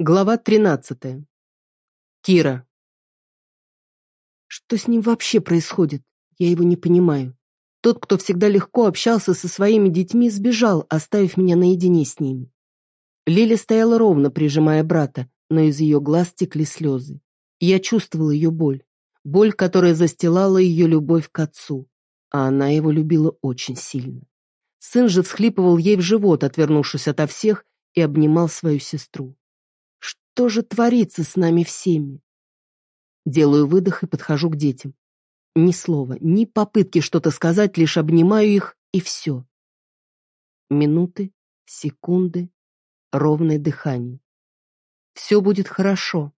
Глава 13. Кира. Что с ним вообще происходит? Я его не понимаю. Тот, кто всегда легко общался со своими детьми, сбежал, оставив меня наедине с ними. Лиля стояла ровно, прижимая брата, но из ее глаз текли слезы. Я чувствовала ее боль. Боль, которая застилала ее любовь к отцу. А она его любила очень сильно. Сын же всхлипывал ей в живот, отвернувшись ото всех, и обнимал свою сестру. Что же творится с нами всеми? Делаю выдох и подхожу к детям. Ни слова, ни попытки что-то сказать, лишь обнимаю их, и все. Минуты, секунды, ровное дыхание. Все будет хорошо.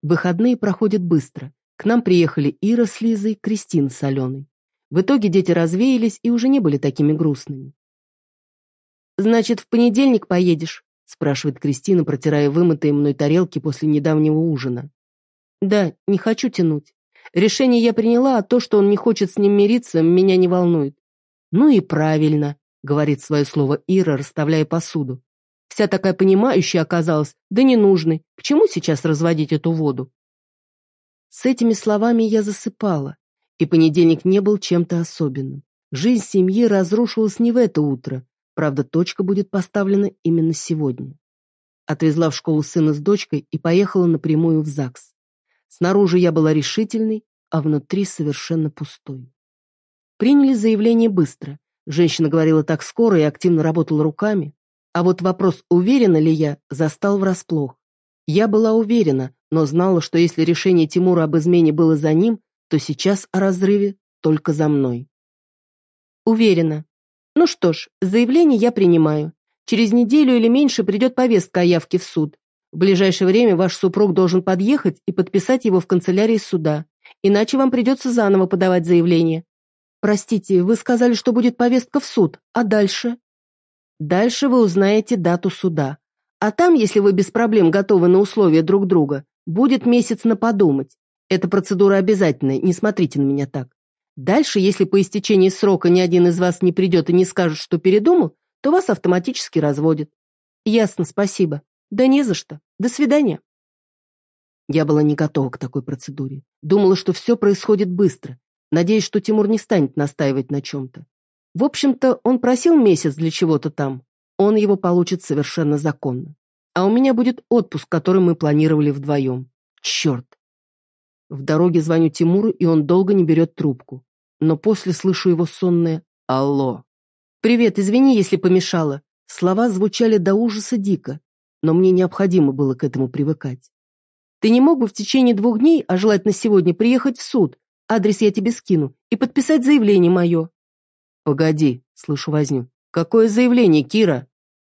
Выходные проходят быстро. К нам приехали Ира с Лизой, Кристина с Аленой. В итоге дети развеялись и уже не были такими грустными. «Значит, в понедельник поедешь?» Спрашивает Кристина, протирая вымытые мной тарелки после недавнего ужина. Да, не хочу тянуть. Решение я приняла, а то, что он не хочет с ним мириться, меня не волнует. Ну и правильно, говорит свое слово Ира, расставляя посуду. Вся такая понимающая оказалась, да ненужной. К чему сейчас разводить эту воду? С этими словами я засыпала, и понедельник не был чем-то особенным. Жизнь семьи разрушилась не в это утро, Правда, точка будет поставлена именно сегодня. Отвезла в школу сына с дочкой и поехала напрямую в ЗАГС. Снаружи я была решительной, а внутри совершенно пустой. Приняли заявление быстро. Женщина говорила так скоро и активно работала руками. А вот вопрос, уверена ли я, застал врасплох. Я была уверена, но знала, что если решение Тимура об измене было за ним, то сейчас о разрыве только за мной. Уверена, ну что ж, заявление я принимаю. Через неделю или меньше придет повестка о явке в суд. В ближайшее время ваш супруг должен подъехать и подписать его в канцелярии суда. Иначе вам придется заново подавать заявление. Простите, вы сказали, что будет повестка в суд. А дальше? Дальше вы узнаете дату суда. А там, если вы без проблем готовы на условия друг друга, будет месяц на подумать. Эта процедура обязательная, не смотрите на меня так. Дальше, если по истечении срока ни один из вас не придет и не скажет, что передумал, то вас автоматически разводят. Ясно, спасибо. Да не за что. До свидания. Я была не готова к такой процедуре. Думала, что все происходит быстро. Надеюсь, что Тимур не станет настаивать на чем-то. В общем-то, он просил месяц для чего-то там. Он его получит совершенно законно. А у меня будет отпуск, который мы планировали вдвоем. Черт. В дороге звоню Тимуру, и он долго не берет трубку. Но после слышу его сонное «Алло». «Привет, извини, если помешала». Слова звучали до ужаса дико, но мне необходимо было к этому привыкать. «Ты не мог бы в течение двух дней, а желательно сегодня, приехать в суд? Адрес я тебе скину. И подписать заявление мое». «Погоди», — слышу возню. «Какое заявление, Кира?»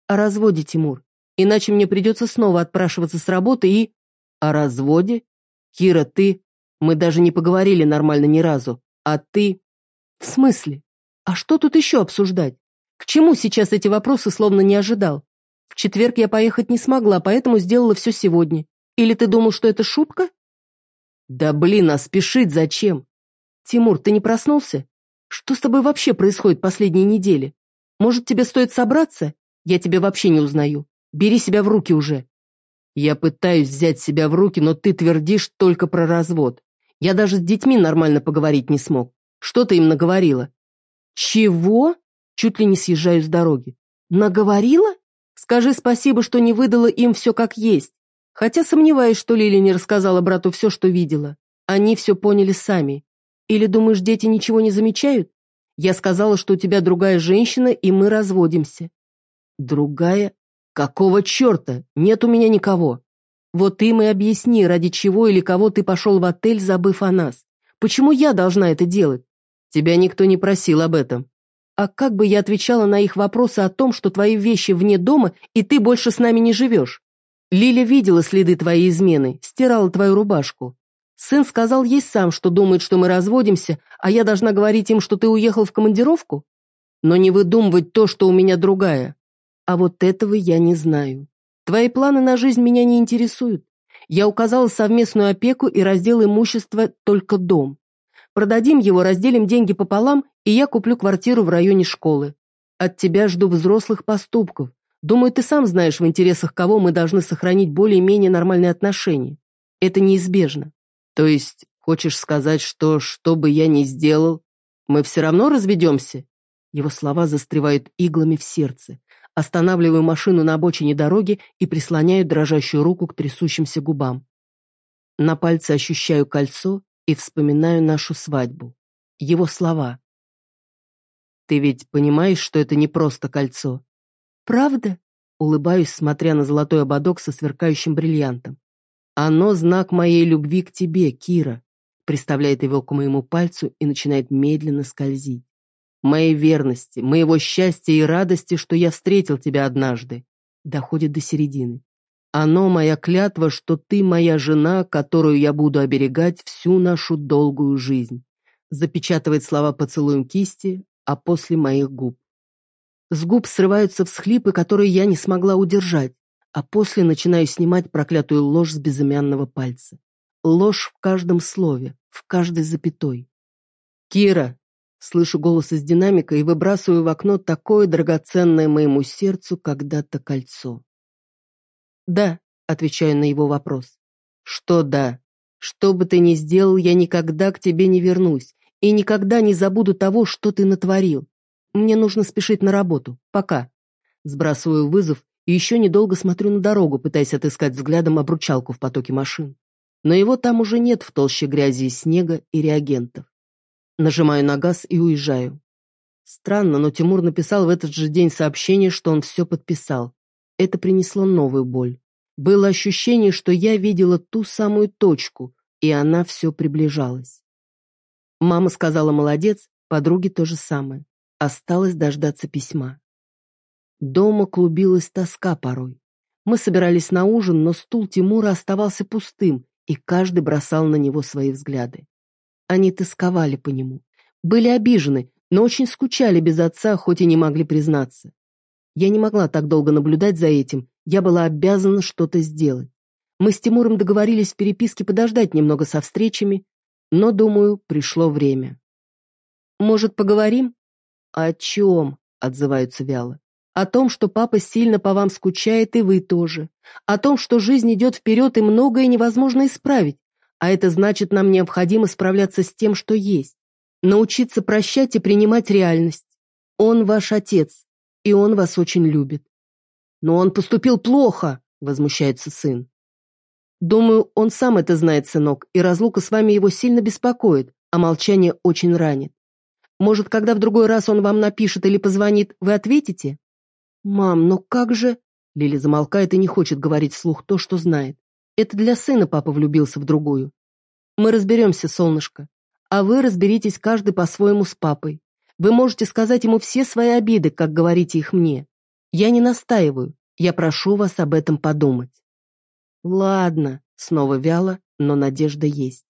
«О разводе, Тимур. Иначе мне придется снова отпрашиваться с работы и...» «О разводе? Кира, ты... Мы даже не поговорили нормально ни разу. А ты... В смысле? А что тут еще обсуждать? К чему сейчас эти вопросы словно не ожидал? В четверг я поехать не смогла, поэтому сделала все сегодня. Или ты думал, что это шутка? Да блин, а спешить зачем? Тимур, ты не проснулся? Что с тобой вообще происходит последние недели? Может, тебе стоит собраться? Я тебя вообще не узнаю. Бери себя в руки уже. Я пытаюсь взять себя в руки, но ты твердишь только про развод. Я даже с детьми нормально поговорить не смог. Что ты им наговорила? Чего? Чуть ли не съезжаю с дороги. Наговорила? Скажи спасибо, что не выдала им все как есть. Хотя сомневаюсь, что Лили не рассказала брату все, что видела. Они все поняли сами. Или думаешь, дети ничего не замечают? Я сказала, что у тебя другая женщина, и мы разводимся. Другая? «Какого черта? Нет у меня никого!» «Вот им и объясни, ради чего или кого ты пошел в отель, забыв о нас. Почему я должна это делать? Тебя никто не просил об этом. А как бы я отвечала на их вопросы о том, что твои вещи вне дома, и ты больше с нами не живешь? Лиля видела следы твоей измены, стирала твою рубашку. Сын сказал ей сам, что думает, что мы разводимся, а я должна говорить им, что ты уехал в командировку? Но не выдумывать то, что у меня другая. А вот этого я не знаю. Твои планы на жизнь меня не интересуют. Я указала совместную опеку и раздел имущества только дом. Продадим его, разделим деньги пополам, и я куплю квартиру в районе школы. От тебя жду взрослых поступков. Думаю, ты сам знаешь, в интересах кого мы должны сохранить более-менее нормальные отношения. Это неизбежно. То есть, хочешь сказать, что, что бы я ни сделал, мы все равно разведемся? Его слова застревают иглами в сердце. Останавливаю машину на обочине дороги и прислоняю дрожащую руку к трясущимся губам. На пальце ощущаю кольцо и вспоминаю нашу свадьбу. Его слова. «Ты ведь понимаешь, что это не просто кольцо?» «Правда?» Улыбаюсь, смотря на золотой ободок со сверкающим бриллиантом. «Оно знак моей любви к тебе, Кира», приставляет его к моему пальцу и начинает медленно скользить. «Моей верности, моего счастья и радости, что я встретил тебя однажды», доходит до середины. «Оно моя клятва, что ты моя жена, которую я буду оберегать всю нашу долгую жизнь», запечатывает слова поцелуем кисти, а после моих губ. С губ срываются всхлипы, которые я не смогла удержать, а после начинаю снимать проклятую ложь с безымянного пальца. Ложь в каждом слове, в каждой запятой. «Кира!» Слышу голос из динамика и выбрасываю в окно такое драгоценное моему сердцу когда-то кольцо. «Да», — отвечаю на его вопрос. «Что да? Что бы ты ни сделал, я никогда к тебе не вернусь и никогда не забуду того, что ты натворил. Мне нужно спешить на работу. Пока. Сбрасываю вызов и еще недолго смотрю на дорогу, пытаясь отыскать взглядом обручалку в потоке машин. Но его там уже нет в толще грязи и снега и реагентов. Нажимаю на газ и уезжаю. Странно, но Тимур написал в этот же день сообщение, что он все подписал. Это принесло новую боль. Было ощущение, что я видела ту самую точку, и она все приближалась. Мама сказала «молодец», подруги то же самое. Осталось дождаться письма. Дома клубилась тоска порой. Мы собирались на ужин, но стул Тимура оставался пустым, и каждый бросал на него свои взгляды. Они тосковали по нему, были обижены, но очень скучали без отца, хоть и не могли признаться. Я не могла так долго наблюдать за этим, я была обязана что-то сделать. Мы с Тимуром договорились в переписке подождать немного со встречами, но, думаю, пришло время. «Может, поговорим?» «О чем?» — отзываются вяло. «О том, что папа сильно по вам скучает, и вы тоже. О том, что жизнь идет вперед, и многое невозможно исправить. А это значит, нам необходимо справляться с тем, что есть. Научиться прощать и принимать реальность. Он ваш отец, и он вас очень любит». «Но он поступил плохо», — возмущается сын. «Думаю, он сам это знает, сынок, и разлука с вами его сильно беспокоит, а молчание очень ранит. Может, когда в другой раз он вам напишет или позвонит, вы ответите? Мам, ну как же... Лили замолкает и не хочет говорить вслух то, что знает. Это для сына папа влюбился в другую. Мы разберемся, солнышко. А вы разберитесь каждый по-своему с папой. Вы можете сказать ему все свои обиды, как говорите их мне. Я не настаиваю. Я прошу вас об этом подумать. Ладно, снова вяло, но надежда есть.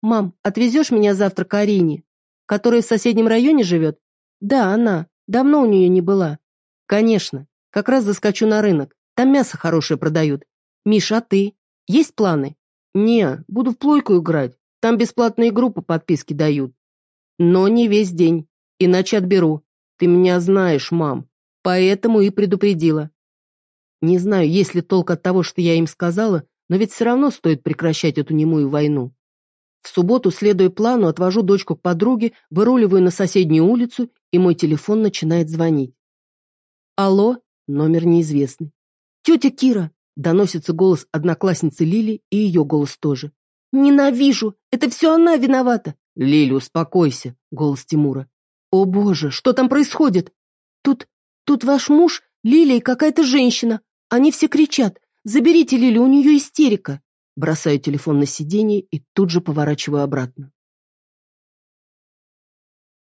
Мам, отвезешь меня завтра к Арине? Которая в соседнем районе живет? Да, она. Давно у нее не была. Конечно. Как раз заскочу на рынок. Там мясо хорошее продают. Миша, а ты? Есть планы? Не, буду в плойку играть. Там бесплатные группы подписки дают. Но не весь день. Иначе отберу. Ты меня знаешь, мам. Поэтому и предупредила. Не знаю, есть ли толк от того, что я им сказала, но ведь все равно стоит прекращать эту немую войну. В субботу, следуя плану, отвожу дочку к подруге, выруливаю на соседнюю улицу, и мой телефон начинает звонить. «Алло?» Номер неизвестный. «Тетя Кира!» Доносится голос одноклассницы Лили и ее голос тоже. «Ненавижу! Это все она виновата!» «Лили, успокойся!» Голос Тимура. «О боже, что там происходит?» «Тут... тут ваш муж, Лилия и какая-то женщина. Они все кричат. Заберите Лили, у нее истерика!» Бросаю телефон на сиденье и тут же поворачиваю обратно.